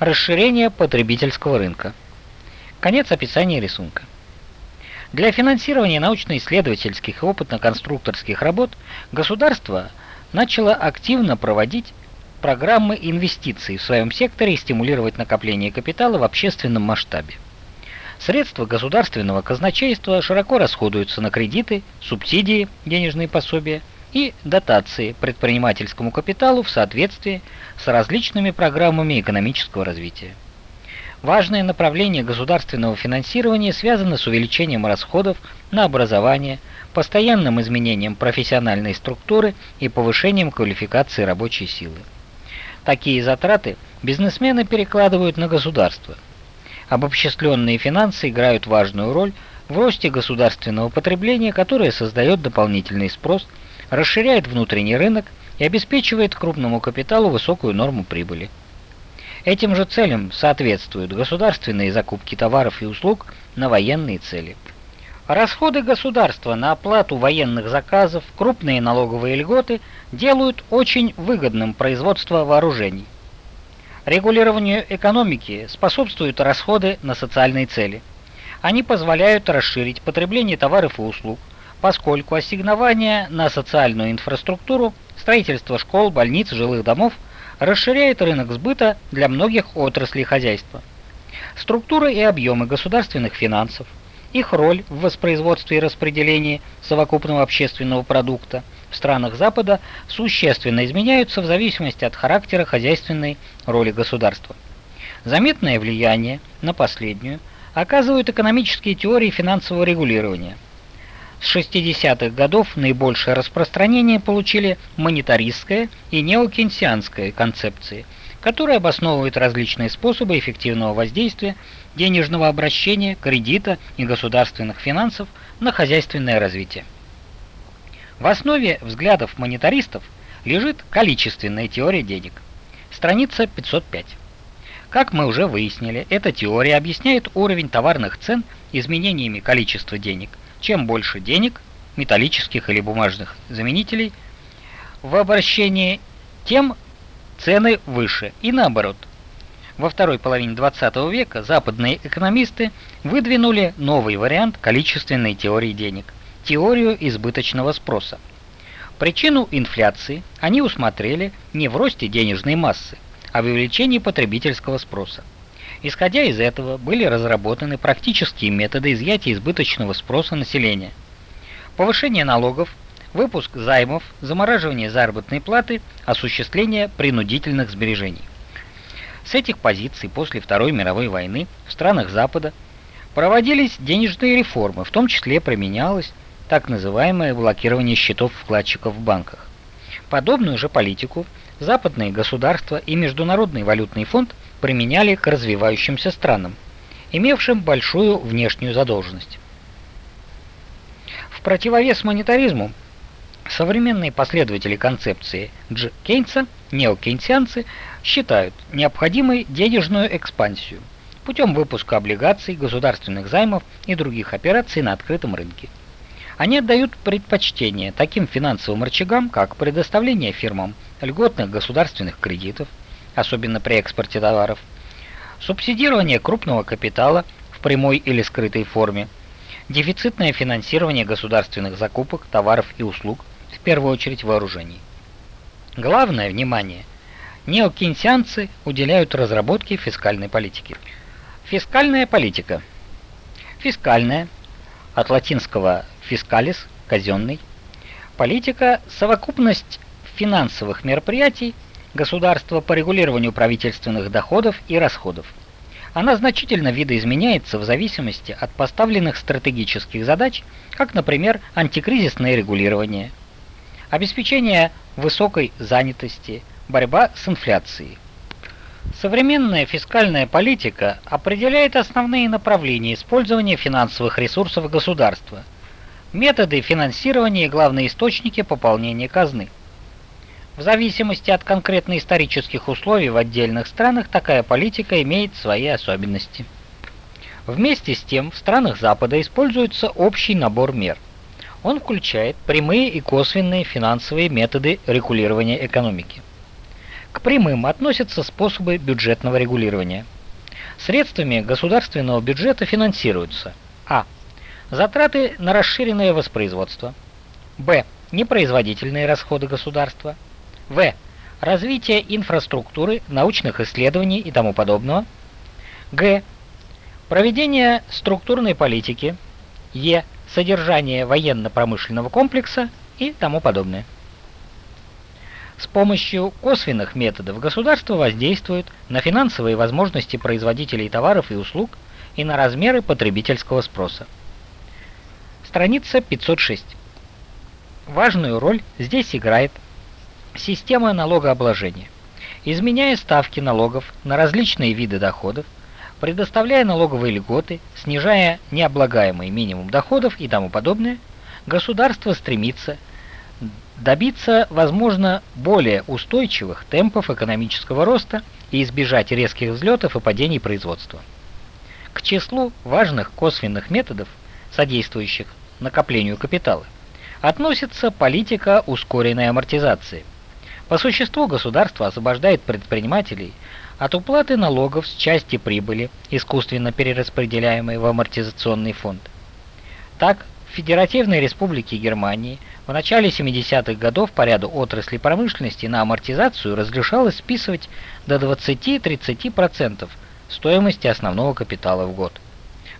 расширение потребительского рынка. Конец описания рисунка. Для финансирования научно-исследовательских и опытно-конструкторских работ государство начало активно проводить программы инвестиций в своем секторе и стимулировать накопление капитала в общественном масштабе. Средства государственного казначейства широко расходуются на кредиты, субсидии, денежные пособия и дотации предпринимательскому капиталу в соответствии с различными программами экономического развития. Важное направление государственного финансирования связано с увеличением расходов на образование, постоянным изменением профессиональной структуры и повышением квалификации рабочей силы. Такие затраты бизнесмены перекладывают на государство. Обобщенные финансы играют важную роль в росте государственного потребления, которое создает дополнительный спрос, расширяет внутренний рынок и обеспечивает крупному капиталу высокую норму прибыли. Этим же целям соответствуют государственные закупки товаров и услуг на военные цели. Расходы государства на оплату военных заказов, крупные налоговые льготы делают очень выгодным производство вооружений. Регулированию экономики способствуют расходы на социальные цели. Они позволяют расширить потребление товаров и услуг, поскольку ассигнования на социальную инфраструктуру, строительство школ, больниц, жилых домов – расширяет рынок сбыта для многих отраслей хозяйства. Структура и объемы государственных финансов, их роль в воспроизводстве и распределении совокупного общественного продукта в странах Запада существенно изменяются в зависимости от характера хозяйственной роли государства. Заметное влияние на последнюю оказывают экономические теории финансового регулирования – с 60-х годов наибольшее распространение получили монетаристская и неокенсианская концепции, которые обосновывают различные способы эффективного воздействия денежного обращения, кредита и государственных финансов на хозяйственное развитие. В основе взглядов монетаристов лежит количественная теория денег. Страница 505. Как мы уже выяснили, эта теория объясняет уровень товарных цен изменениями количества денег, чем больше денег, металлических или бумажных заменителей, в обращении, тем цены выше и наоборот. Во второй половине 20 века западные экономисты выдвинули новый вариант количественной теории денег – теорию избыточного спроса. Причину инфляции они усмотрели не в росте денежной массы, а в увеличении потребительского спроса. Исходя из этого, были разработаны практические методы изъятия избыточного спроса населения. Повышение налогов, выпуск займов, замораживание заработной платы, осуществление принудительных сбережений. С этих позиций после Второй мировой войны в странах Запада проводились денежные реформы, в том числе применялось так называемое блокирование счетов вкладчиков в банках. Подобную же политику западные государства и Международный валютный фонд применяли к развивающимся странам, имевшим большую внешнюю задолженность. В противовес монетаризму современные последователи концепции Дж. Кейнса, неокейнсианцы, считают необходимой денежную экспансию путем выпуска облигаций, государственных займов и других операций на открытом рынке. Они отдают предпочтение таким финансовым рычагам, как предоставление фирмам льготных государственных кредитов, особенно при экспорте товаров, субсидирование крупного капитала в прямой или скрытой форме, дефицитное финансирование государственных закупок, товаров и услуг, первую очередь вооружений. Главное внимание неокейнсианцы уделяют разработке фискальной политики. Фискальная политика. Фискальная, от латинского fiscalis – казенный, политика – совокупность финансовых мероприятий государства по регулированию правительственных доходов и расходов. Она значительно видоизменяется в зависимости от поставленных стратегических задач, как, например, антикризисное регулирование, обеспечение высокой занятости, борьба с инфляцией. Современная фискальная политика определяет основные направления использования финансовых ресурсов государства, методы финансирования и главные источники пополнения казны. В зависимости от конкретно исторических условий в отдельных странах такая политика имеет свои особенности. Вместе с тем в странах Запада используется общий набор мер. Он включает прямые и косвенные финансовые методы регулирования экономики. К прямым относятся способы бюджетного регулирования. Средствами государственного бюджета финансируются а. Затраты на расширенное воспроизводство. б. Непроизводительные расходы государства. в. Развитие инфраструктуры, научных исследований и тому подобного. г. Проведение структурной политики. е. Содержание военно-промышленного комплекса и тому подобное. С помощью косвенных методов государство воздействует на финансовые возможности производителей товаров и услуг и на размеры потребительского спроса. Страница 506. Важную роль здесь играет система налогообложения. Изменяя ставки налогов на различные виды доходов, предоставляя налоговые льготы, снижая необлагаемый минимум доходов и тому подобное, государство стремится добиться, возможно, более устойчивых темпов экономического роста и избежать резких взлетов и падений производства. К числу важных косвенных методов, содействующих накоплению капитала, относится политика ускоренной амортизации. По существу государство освобождает предпринимателей от уплаты налогов с части прибыли, искусственно перераспределяемой в амортизационный фонд. Так, в Федеративной Республике Германии – в начале 70-х годов по ряду отраслей промышленности на амортизацию разрешалось списывать до 20-30% стоимости основного капитала в год.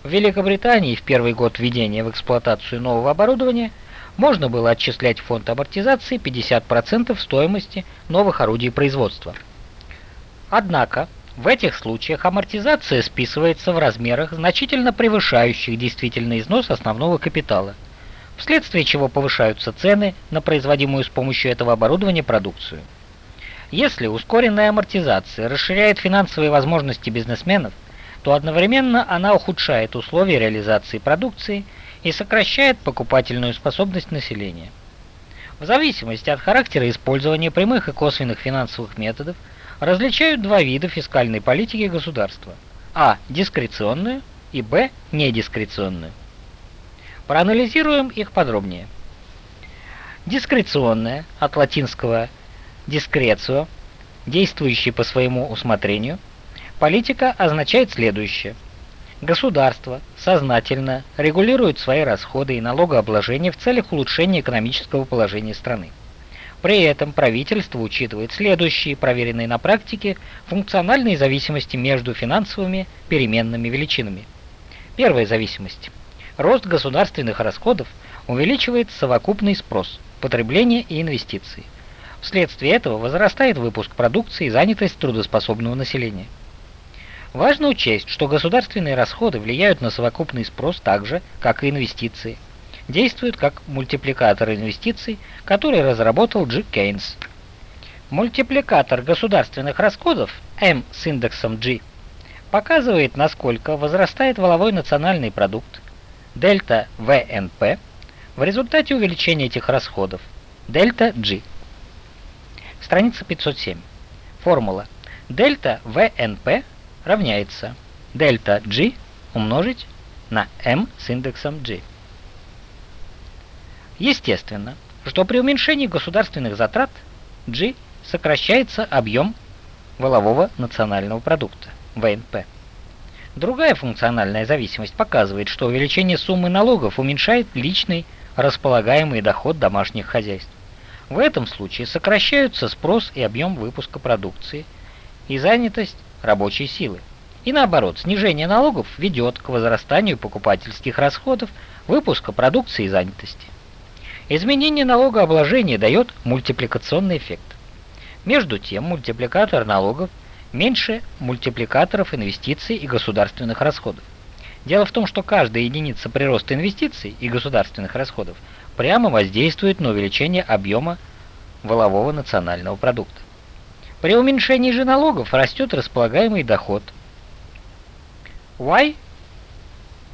В Великобритании в первый год введения в эксплуатацию нового оборудования можно было отчислять в фонд амортизации 50% стоимости новых орудий производства. Однако, в этих случаях амортизация списывается в размерах, значительно превышающих действительный износ основного капитала – вследствие чего повышаются цены на производимую с помощью этого оборудования продукцию. Если ускоренная амортизация расширяет финансовые возможности бизнесменов, то одновременно она ухудшает условия реализации продукции и сокращает покупательную способность населения. В зависимости от характера использования прямых и косвенных финансовых методов различают два вида фискальной политики государства. А. Дискреционную и Б. Недискреционную. Проанализируем их подробнее. Дискреционная, от латинского discretio, действующий по своему усмотрению, политика означает следующее. Государство сознательно регулирует свои расходы и налогообложение в целях улучшения экономического положения страны. При этом правительство учитывает следующие проверенные на практике функциональные зависимости между финансовыми переменными величинами. Первая зависимость – Рост государственных расходов увеличивает совокупный спрос, потребление и инвестиции. Вследствие этого возрастает выпуск продукции и занятость трудоспособного населения. Важно учесть, что государственные расходы влияют на совокупный спрос так же, как и инвестиции. Действует как мультипликатор инвестиций, который разработал Джи Кейнс. Мультипликатор государственных расходов M с индексом G показывает, насколько возрастает валовой национальный продукт, дельта ВНП, в результате увеличения этих расходов, дельта G. Страница 507. Формула. Дельта ВНП равняется дельта G умножить на M с индексом G. Естественно, что при уменьшении государственных затрат G сокращается объем валового национального продукта, ВНП. Другая функциональная зависимость показывает, что увеличение суммы налогов уменьшает личный располагаемый доход домашних хозяйств. В этом случае сокращаются спрос и объем выпуска продукции и занятость рабочей силы. И наоборот, снижение налогов ведет к возрастанию покупательских расходов, выпуска продукции и занятости. Изменение налогообложения дает мультипликационный эффект. Между тем, мультипликатор налогов меньше мультипликаторов инвестиций и государственных расходов. Дело в том, что каждая единица прироста инвестиций и государственных расходов прямо воздействует на увеличение объема валового национального продукта. При уменьшении же налогов растет располагаемый доход y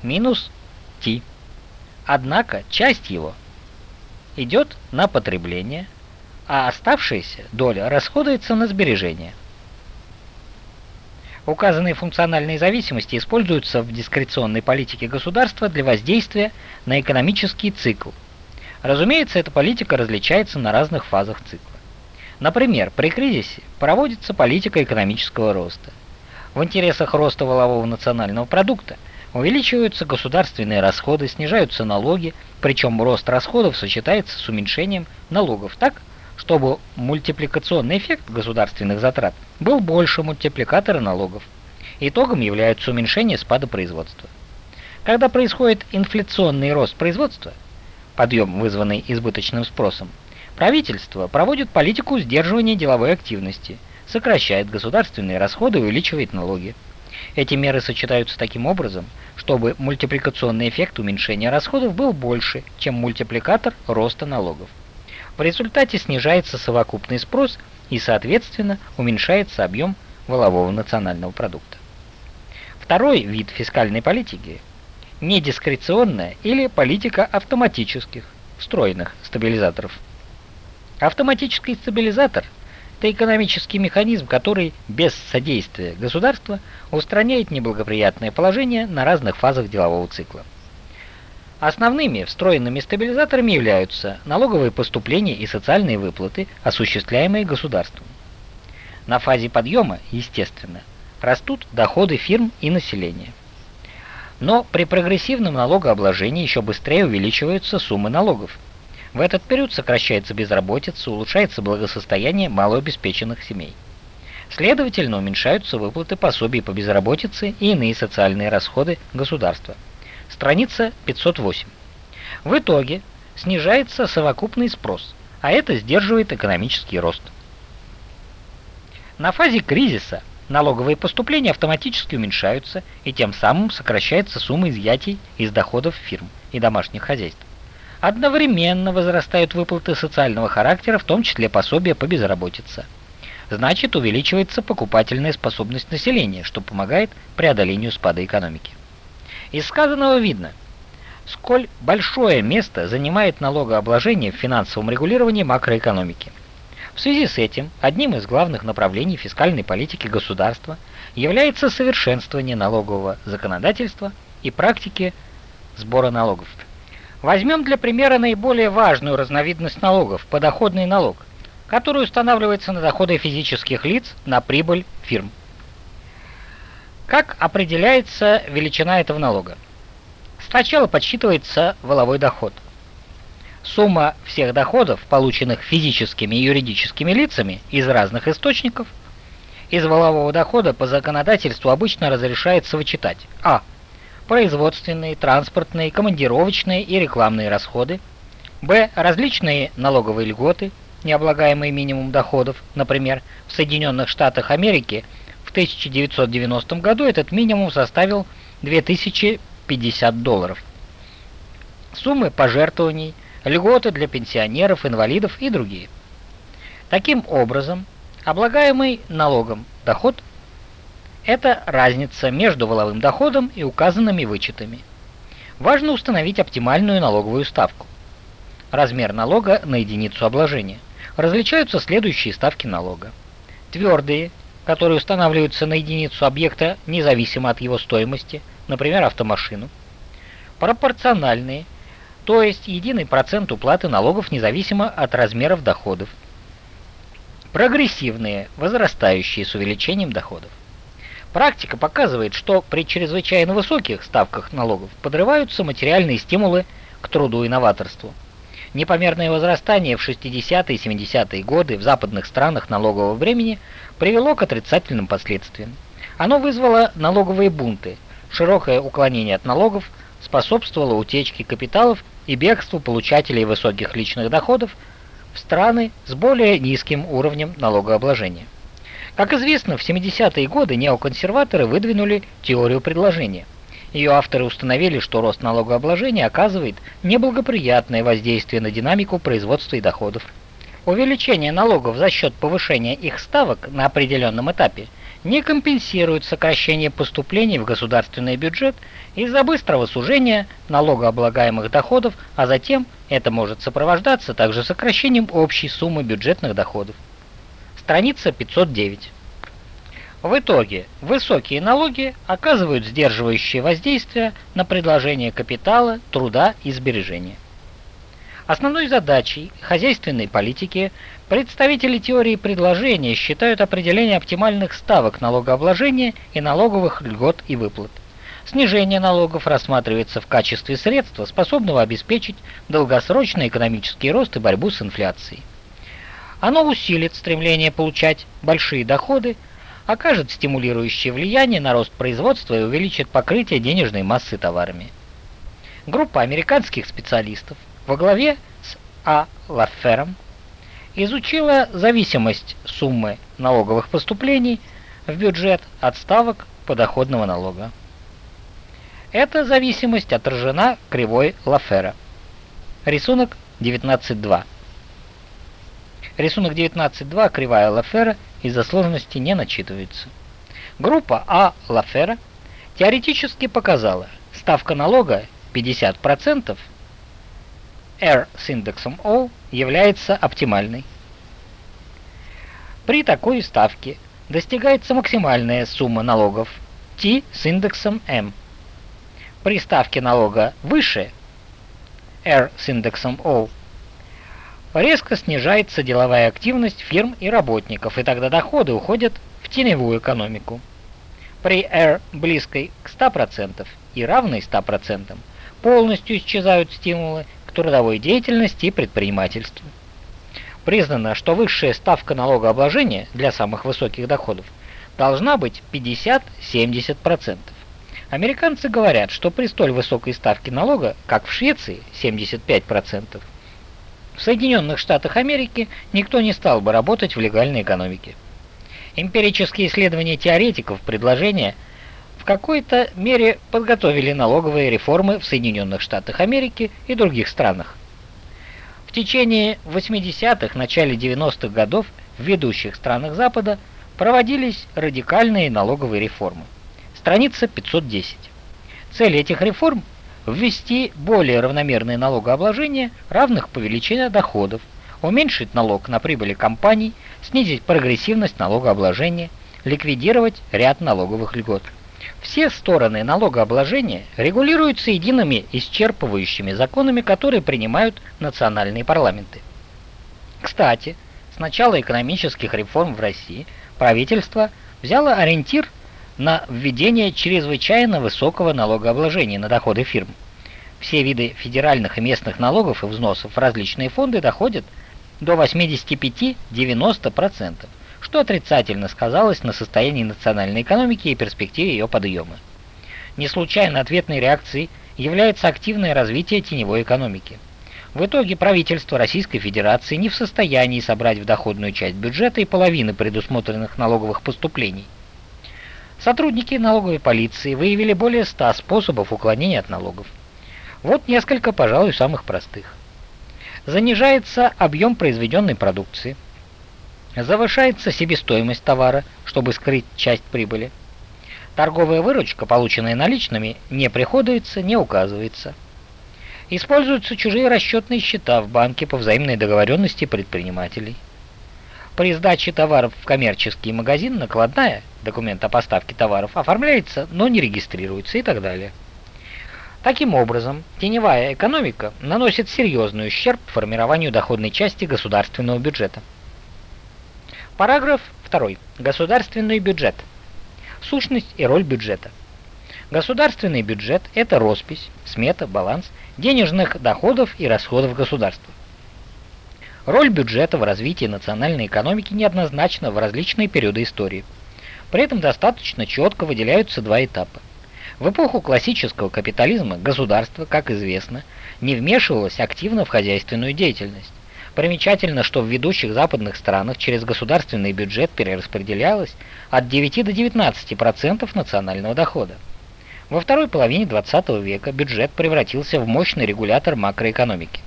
минус t. Однако часть его идет на потребление, а оставшаяся доля расходуется на сбережения. Указанные функциональные зависимости используются в дискреционной политике государства для воздействия на экономический цикл. Разумеется, эта политика различается на разных фазах цикла. Например, при кризисе проводится политика экономического роста. В интересах роста валового национального продукта увеличиваются государственные расходы, снижаются налоги, причем рост расходов сочетается с уменьшением налогов так, чтобы мультипликационный эффект государственных затрат был больше мультипликатора налогов. Итогом является уменьшение спада производства. Когда происходит инфляционный рост производства, подъем, вызванный избыточным спросом, правительство проводит политику сдерживания деловой активности, сокращает государственные расходы и увеличивает налоги. Эти меры сочетаются таким образом, чтобы мультипликационный эффект уменьшения расходов был больше, чем мультипликатор роста налогов. В результате снижается совокупный спрос и, соответственно, уменьшается объем валового национального продукта. Второй вид фискальной политики – недискреционная или политика автоматических, встроенных стабилизаторов. Автоматический стабилизатор – это экономический механизм, который без содействия государства устраняет неблагоприятное положение на разных фазах делового цикла. Основными встроенными стабилизаторами являются налоговые поступления и социальные выплаты, осуществляемые государством. На фазе подъема, естественно, растут доходы фирм и населения. Но при прогрессивном налогообложении еще быстрее увеличиваются суммы налогов. В этот период сокращается безработица, улучшается благосостояние малообеспеченных семей. Следовательно, уменьшаются выплаты пособий по безработице и иные социальные расходы государства – Страница 508. В итоге снижается совокупный спрос, а это сдерживает экономический рост. На фазе кризиса налоговые поступления автоматически уменьшаются и тем самым сокращается сумма изъятий из доходов фирм и домашних хозяйств. Одновременно возрастают выплаты социального характера, в том числе пособия по безработице. Значит, увеличивается покупательная способность населения, что помогает преодолению спада экономики. Из сказанного видно, сколь большое место занимает налогообложение в финансовом регулировании макроэкономики. В связи с этим, одним из главных направлений фискальной политики государства является совершенствование налогового законодательства и практики сбора налогов. Возьмем для примера наиболее важную разновидность налогов – подоходный налог, который устанавливается на доходы физических лиц на прибыль фирм. Как определяется величина этого налога? Сначала подсчитывается валовой доход. Сумма всех доходов, полученных физическими и юридическими лицами из разных источников, из валового дохода по законодательству обычно разрешается вычитать а. Производственные, транспортные, командировочные и рекламные расходы, б. различные налоговые льготы, необлагаемые минимум доходов, например, в Соединенных Штатах Америки – в 1990 году этот минимум составил 2050 долларов. суммы пожертвований, льготы для пенсионеров, инвалидов и другие. Таким образом, облагаемый налогом доход – это разница между воловым доходом и указанными вычетами. Важно установить оптимальную налоговую ставку. Размер налога на единицу обложения. Различаются следующие ставки налога. Твердые, которые устанавливаются на единицу объекта независимо от его стоимости, например, автомашину. Пропорциональные, то есть единый процент уплаты налогов независимо от размеров доходов. Прогрессивные, возрастающие с увеличением доходов. Практика показывает, что при чрезвычайно высоких ставках налогов подрываются материальные стимулы к труду и новаторству. Непомерное возрастание в 60-е и 70-е годы в западных странах налогового времени привело к отрицательным последствиям. Оно вызвало налоговые бунты, широкое уклонение от налогов способствовало утечке капиталов и бегству получателей высоких личных доходов в страны с более низким уровнем налогообложения. Как известно, в 70-е годы неоконсерваторы выдвинули теорию предложения. Ее авторы установили, что рост налогообложения оказывает неблагоприятное воздействие на динамику производства и доходов. Увеличение налогов за счет повышения их ставок на определенном этапе не компенсирует сокращение поступлений в государственный бюджет из-за быстрого сужения налогооблагаемых доходов, а затем это может сопровождаться также сокращением общей суммы бюджетных доходов. Страница 509. В итоге высокие налоги оказывают сдерживающее воздействие на предложение капитала, труда и сбережения. Основной задачей хозяйственной политики представители теории предложения считают определение оптимальных ставок налогообложения и налоговых льгот и выплат. Снижение налогов рассматривается в качестве средства, способного обеспечить долгосрочный экономический рост и борьбу с инфляцией. Оно усилит стремление получать большие доходы, окажет стимулирующее влияние на рост производства и увеличит покрытие денежной массы товарами. Группа американских специалистов во главе с А. Лаффером изучила зависимость суммы налоговых поступлений в бюджет от ставок подоходного налога. Эта зависимость отражена кривой Лафера. Рисунок 19.2. Рисунок 19.2, кривая Лафера, из-за сложности не начитывается. Группа А Лафера теоретически показала, ставка налога 50% R с индексом O является оптимальной. При такой ставке достигается максимальная сумма налогов T с индексом M. При ставке налога выше R с индексом O резко снижается деловая активность фирм и работников, и тогда доходы уходят в теневую экономику. При R близкой к 100% и равной 100% полностью исчезают стимулы к трудовой деятельности и предпринимательству. Признано, что высшая ставка налогообложения для самых высоких доходов должна быть 50-70%. Американцы говорят, что при столь высокой ставке налога, как в Швеции 75%, в Соединенных Штатах Америки никто не стал бы работать в легальной экономике. Эмпирические исследования теоретиков предложения – в какой-то мере подготовили налоговые реформы в Соединенных Штатах Америки и других странах. В течение 80-х, начале 90-х годов в ведущих странах Запада проводились радикальные налоговые реформы. Страница 510. Цель этих реформ – ввести более равномерное налогообложение равных по величине доходов, уменьшить налог на прибыли компаний, снизить прогрессивность налогообложения, ликвидировать ряд налоговых льгот. Все стороны налогообложения регулируются едиными исчерпывающими законами, которые принимают национальные парламенты. Кстати, с начала экономических реформ в России правительство взяло ориентир на введение чрезвычайно высокого налогообложения на доходы фирм. Все виды федеральных и местных налогов и взносов в различные фонды доходят до 85-90% что отрицательно сказалось на состоянии национальной экономики и перспективе ее подъема. Не случайно ответной реакцией является активное развитие теневой экономики. В итоге правительство Российской Федерации не в состоянии собрать в доходную часть бюджета и половины предусмотренных налоговых поступлений. Сотрудники налоговой полиции выявили более 100 способов уклонения от налогов. Вот несколько, пожалуй, самых простых. Занижается объем произведенной продукции. Завышается себестоимость товара, чтобы скрыть часть прибыли. Торговая выручка, полученная наличными, не приходуется, не указывается. Используются чужие расчетные счета в банке по взаимной договоренности предпринимателей. При сдаче товаров в коммерческий магазин накладная, документ о поставке товаров, оформляется, но не регистрируется и так далее. Таким образом, теневая экономика наносит серьезный ущерб формированию доходной части государственного бюджета. Параграф 2. Государственный бюджет. Сущность и роль бюджета. Государственный бюджет – это роспись, смета, баланс денежных доходов и расходов государства. Роль бюджета в развитии национальной экономики неоднозначна в различные периоды истории. При этом достаточно четко выделяются два этапа. В эпоху классического капитализма государство, как известно, не вмешивалось активно в хозяйственную деятельность. Примечательно, что в ведущих западных странах через государственный бюджет перераспределялось от 9 до 19% национального дохода. Во второй половине 20 века бюджет превратился в мощный регулятор макроэкономики.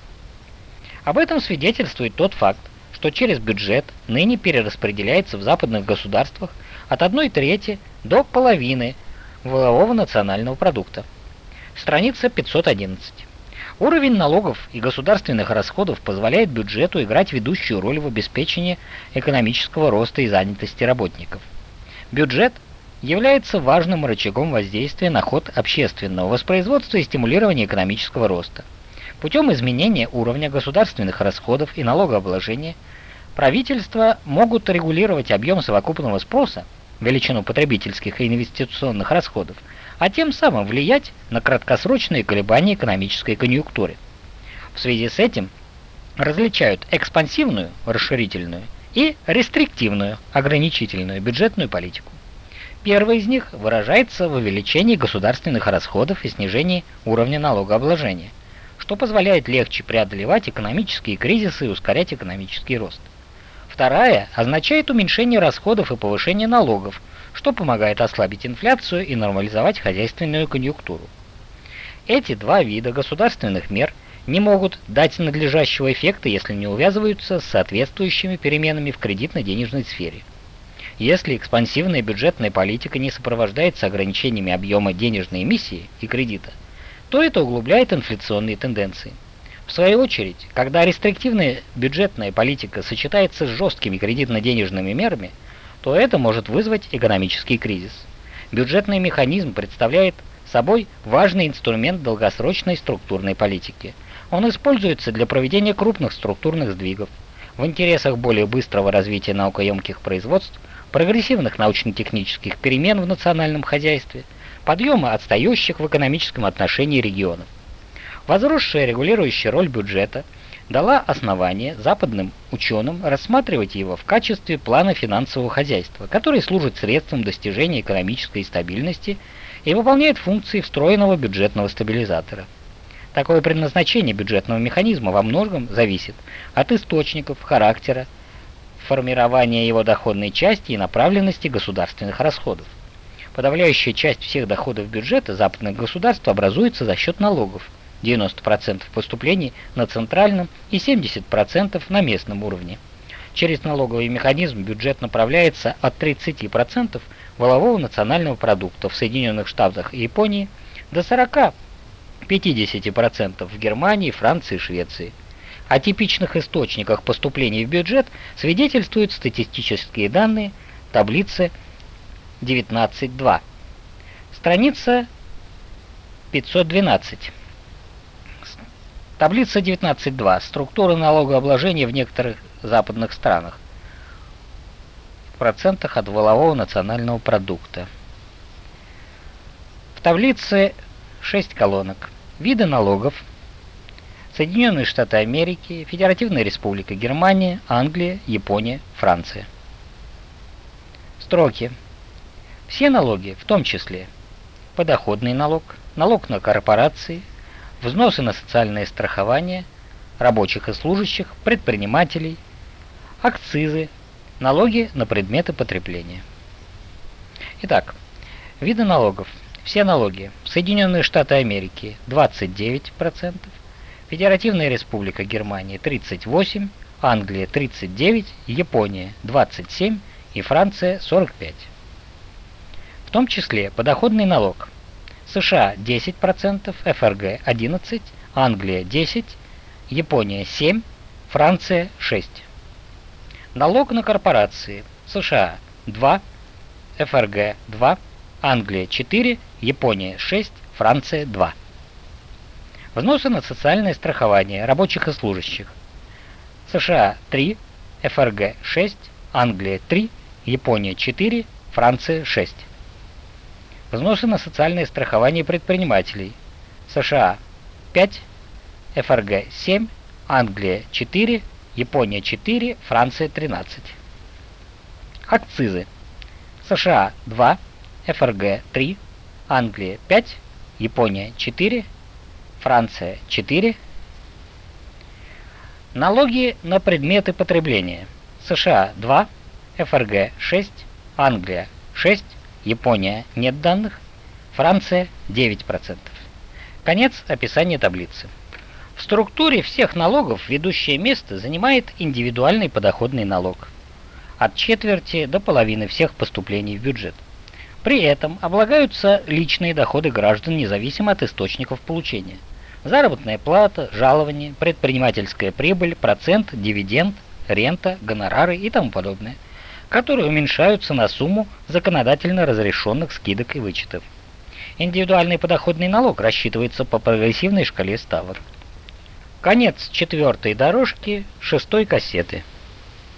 Об этом свидетельствует тот факт, что через бюджет ныне перераспределяется в западных государствах от 1 трети до половины валового национального продукта. Страница 511. Уровень налогов и государственных расходов позволяет бюджету играть ведущую роль в обеспечении экономического роста и занятости работников. Бюджет является важным рычагом воздействия на ход общественного воспроизводства и стимулирования экономического роста. Путем изменения уровня государственных расходов и налогообложения правительства могут регулировать объем совокупного спроса, величину потребительских и инвестиционных расходов, а тем самым влиять на краткосрочные колебания экономической конъюнктуры. В связи с этим различают экспансивную, расширительную и рестриктивную, ограничительную бюджетную политику. Первый из них выражается в увеличении государственных расходов и снижении уровня налогообложения, что позволяет легче преодолевать экономические кризисы и ускорять экономический рост. Вторая означает уменьшение расходов и повышение налогов, что помогает ослабить инфляцию и нормализовать хозяйственную конъюнктуру. Эти два вида государственных мер не могут дать надлежащего эффекта, если не увязываются с соответствующими переменами в кредитно-денежной сфере. Если экспансивная бюджетная политика не сопровождается ограничениями объема денежной эмиссии и кредита, то это углубляет инфляционные тенденции. В свою очередь, когда рестриктивная бюджетная политика сочетается с жесткими кредитно-денежными мерами, то это может вызвать экономический кризис. Бюджетный механизм представляет собой важный инструмент долгосрочной структурной политики. Он используется для проведения крупных структурных сдвигов в интересах более быстрого развития наукоемких производств, прогрессивных научно-технических перемен в национальном хозяйстве, подъема отстающих в экономическом отношении регионов. Возросшая регулирующая роль бюджета дала основание западным ученым рассматривать его в качестве плана финансового хозяйства, который служит средством достижения экономической стабильности и выполняет функции встроенного бюджетного стабилизатора. Такое предназначение бюджетного механизма во многом зависит от источников, характера, формирования его доходной части и направленности государственных расходов. Подавляющая часть всех доходов бюджета западных государств образуется за счет налогов, 90% поступлений на центральном и 70% на местном уровне. Через налоговый механизм бюджет направляется от 30% волового национального продукта в Соединенных Штатах и Японии до 40-50% в Германии, Франции и Швеции. О типичных источниках поступлений в бюджет свидетельствуют статистические данные таблицы 19.2. Страница 512. Таблица 19.2. Структура налогообложения в некоторых западных странах. В процентах от волового национального продукта. В таблице 6 колонок. Виды налогов, Соединенные Штаты Америки, Федеративная Республика Германия, Англия, Япония, Франция. Строки. Все налоги, в том числе подоходный налог, налог на корпорации, взносы на социальное страхование рабочих и служащих, предпринимателей, акцизы, налоги на предметы потребления. Итак, виды налогов. Все налоги. Соединенные Штаты Америки 29%, Федеративная Республика Германия 38%, Англия 39%, Япония 27% и Франция 45%. В том числе подоходный налог. США 10%, ФРГ 11%, Англия 10%, Япония 7%, Франция 6%. Налог на корпорации. США 2%, ФРГ 2%, Англия 4%, Япония 6%, Франция 2%. Взносы на социальное страхование рабочих и служащих. США 3, ФРГ 6, Англия 3, Япония 4, Франция 6. Взносы на социальное страхование предпринимателей. США 5, ФРГ 7, Англия 4, Япония 4, Франция 13. Акцизы. США 2, ФРГ 3, Англия 5, Япония 4, Франция 4. Налоги на предметы потребления. США 2, ФРГ 6, Англия 6, Япония нет данных, Франция 9%. Конец описания таблицы. В структуре всех налогов ведущее место занимает индивидуальный подоходный налог. От четверти до половины всех поступлений в бюджет. При этом облагаются личные доходы граждан независимо от источников получения. Заработная плата, жалование, предпринимательская прибыль, процент, дивиденд, рента, гонорары и тому подобное, которые уменьшаются на сумму законодательно разрешенных скидок и вычетов. Индивидуальный подоходный налог рассчитывается по прогрессивной шкале ставок. Конец четвертой дорожки шестой кассеты.